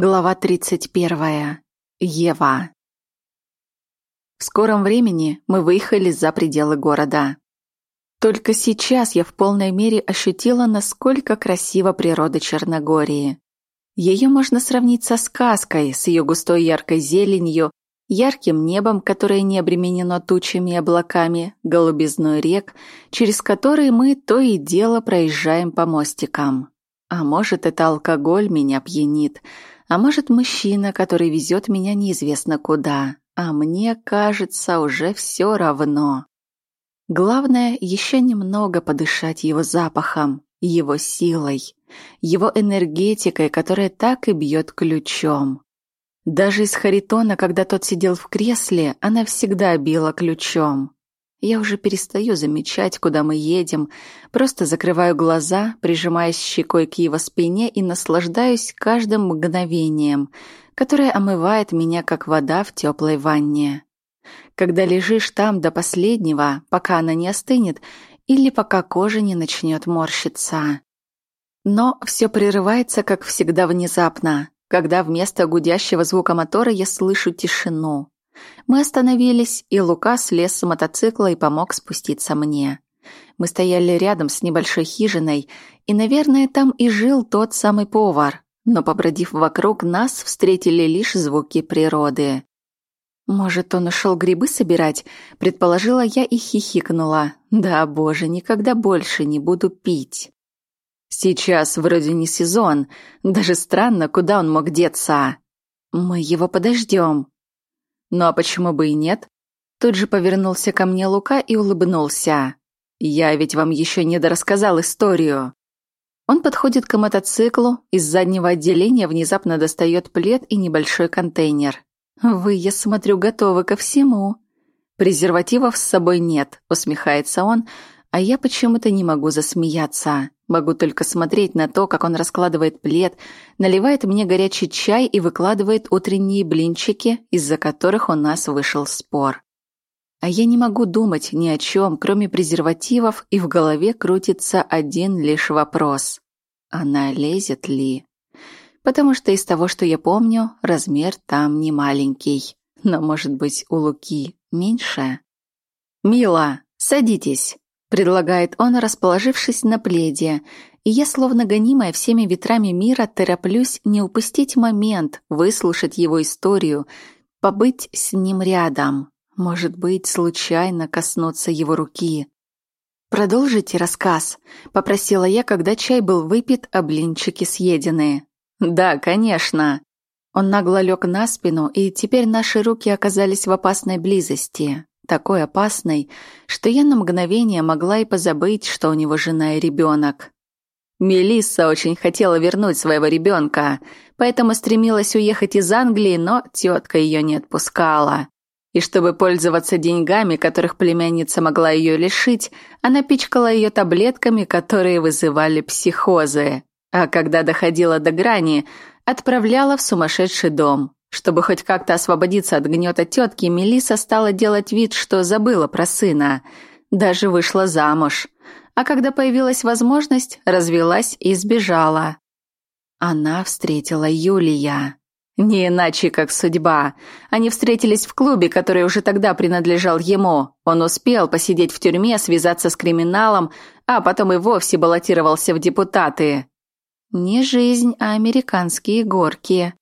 Глава 31. Ева. В скором времени мы выехали за пределы города. Только сейчас я в полной мере ощутила, насколько красива природа Черногории. Ее можно сравнить со сказкой, с ее густой яркой зеленью, ярким небом, которое не обременено тучами и облаками, голубизной рек, через которые мы то и дело проезжаем по мостикам. А может, это алкоголь меня пьянит – а может, мужчина, который везет меня неизвестно куда. А мне кажется, уже все равно. Главное, еще немного подышать его запахом, его силой, его энергетикой, которая так и бьет ключом. Даже из Харитона, когда тот сидел в кресле, она всегда била ключом. Я уже перестаю замечать, куда мы едем, просто закрываю глаза, прижимаясь щекой к его спине и наслаждаюсь каждым мгновением, которое омывает меня, как вода в теплой ванне. Когда лежишь там до последнего, пока она не остынет, или пока кожа не начнет морщиться. Но все прерывается, как всегда, внезапно, когда вместо гудящего звука мотора я слышу тишину. Мы остановились, и Лука слез с мотоцикла и помог спуститься мне. Мы стояли рядом с небольшой хижиной, и, наверное, там и жил тот самый повар, но, побродив вокруг, нас встретили лишь звуки природы. «Может, он ушел грибы собирать?» – предположила я и хихикнула. «Да, боже, никогда больше не буду пить». «Сейчас вроде не сезон. Даже странно, куда он мог деться?» «Мы его подождем», ну а почему бы и нет? Тут же повернулся ко мне Лука и улыбнулся. Я ведь вам еще не дорассказал историю. Он подходит к мотоциклу, из заднего отделения внезапно достает плед и небольшой контейнер. «Вы, я смотрю, готовы ко всему». «Презервативов с собой нет», — усмехается он, а я почему-то не могу засмеяться. Могу только смотреть на то, как он раскладывает плед, наливает мне горячий чай и выкладывает утренние блинчики, из-за которых у нас вышел спор. А я не могу думать ни о чем, кроме презервативов, и в голове крутится один лишь вопрос. Она лезет ли? Потому что из того, что я помню, размер там не маленький. Но, может быть, у Луки меньше? «Мила, садитесь!» Предлагает он, расположившись на пледе, и я, словно гонимая всеми ветрами мира, тороплюсь не упустить момент, выслушать его историю, побыть с ним рядом, может быть, случайно коснуться его руки. «Продолжите рассказ», — попросила я, когда чай был выпит, а блинчики съедены. «Да, конечно». Он нагло лег на спину, и теперь наши руки оказались в опасной близости такой опасной, что я на мгновение могла и позабыть, что у него жена и ребенок. Мелисса очень хотела вернуть своего ребенка, поэтому стремилась уехать из Англии, но тетка ее не отпускала. И чтобы пользоваться деньгами, которых племянница могла ее лишить, она пичкала ее таблетками, которые вызывали психозы. А когда доходила до грани, отправляла в сумасшедший дом. Чтобы хоть как-то освободиться от гнета тетки, Мелиса стала делать вид, что забыла про сына. Даже вышла замуж. А когда появилась возможность, развелась и сбежала. Она встретила Юлия. Не иначе, как судьба. Они встретились в клубе, который уже тогда принадлежал ему. Он успел посидеть в тюрьме, связаться с криминалом, а потом и вовсе баллотировался в депутаты. Не жизнь, а американские горки.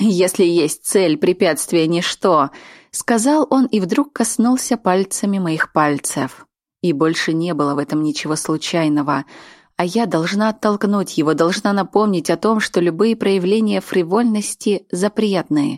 «Если есть цель, препятствие – ничто», – сказал он и вдруг коснулся пальцами моих пальцев. И больше не было в этом ничего случайного, а я должна оттолкнуть его, должна напомнить о том, что любые проявления фривольности запретны.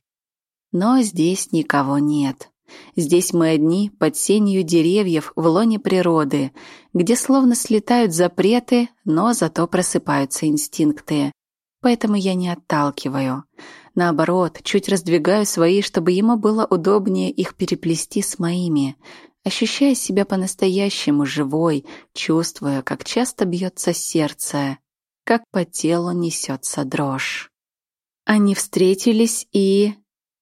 Но здесь никого нет. Здесь мы одни, под сенью деревьев, в лоне природы, где словно слетают запреты, но зато просыпаются инстинкты. Поэтому я не отталкиваю. Наоборот, чуть раздвигаю свои, чтобы ему было удобнее их переплести с моими, ощущая себя по-настоящему живой, чувствуя, как часто бьется сердце, как по телу несется дрожь. Они встретились и...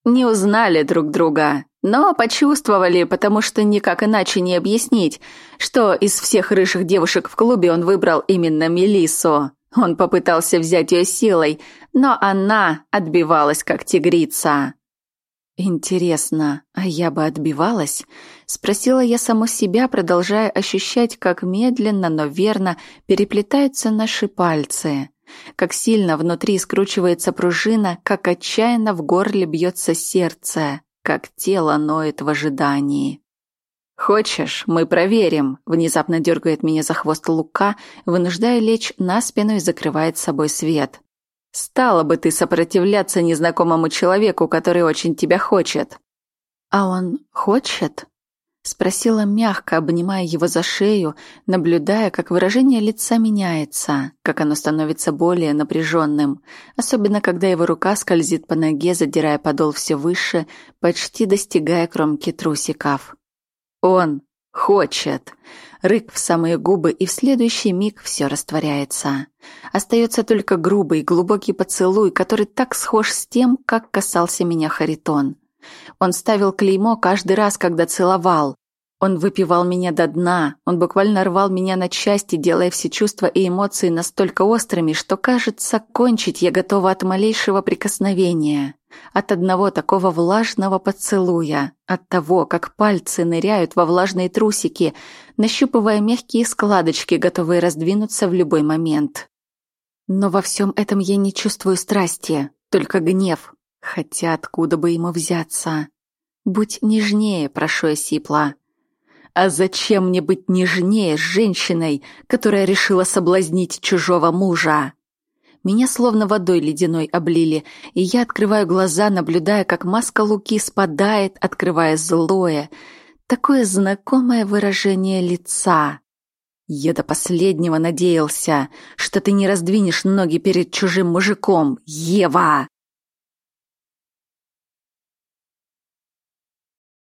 не узнали друг друга, но почувствовали, потому что никак иначе не объяснить, что из всех рыжих девушек в клубе он выбрал именно Мелиссу. Он попытался взять ее силой, но она отбивалась, как тигрица. Интересно, а я бы отбивалась? Спросила я саму себя, продолжая ощущать, как медленно, но верно переплетаются наши пальцы. Как сильно внутри скручивается пружина, как отчаянно в горле бьется сердце, как тело ноет в ожидании. «Хочешь, мы проверим?» Внезапно дергает меня за хвост Лука, вынуждая лечь на спину и закрывает собой свет. «Стала бы ты сопротивляться незнакомому человеку, который очень тебя хочет». «А он хочет?» Спросила мягко, обнимая его за шею, наблюдая, как выражение лица меняется, как оно становится более напряженным, особенно когда его рука скользит по ноге, задирая подол все выше, почти достигая кромки трусиков. Он хочет. Рык в самые губы, и в следующий миг все растворяется. Остается только грубый, глубокий поцелуй, который так схож с тем, как касался меня Харитон. Он ставил клеймо каждый раз, когда целовал. Он выпивал меня до дна, он буквально рвал меня на части, делая все чувства и эмоции настолько острыми, что, кажется, кончить я готова от малейшего прикосновения. От одного такого влажного поцелуя, от того, как пальцы ныряют во влажные трусики, нащупывая мягкие складочки, готовые раздвинуться в любой момент. Но во всем этом я не чувствую страсти, только гнев, хотя откуда бы ему взяться. «Будь нежнее», — прошу я сипла. А зачем мне быть нежнее с женщиной, которая решила соблазнить чужого мужа? Меня словно водой ледяной облили, и я открываю глаза, наблюдая, как маска Луки спадает, открывая злое, такое знакомое выражение лица. Я до последнего надеялся, что ты не раздвинешь ноги перед чужим мужиком, Ева.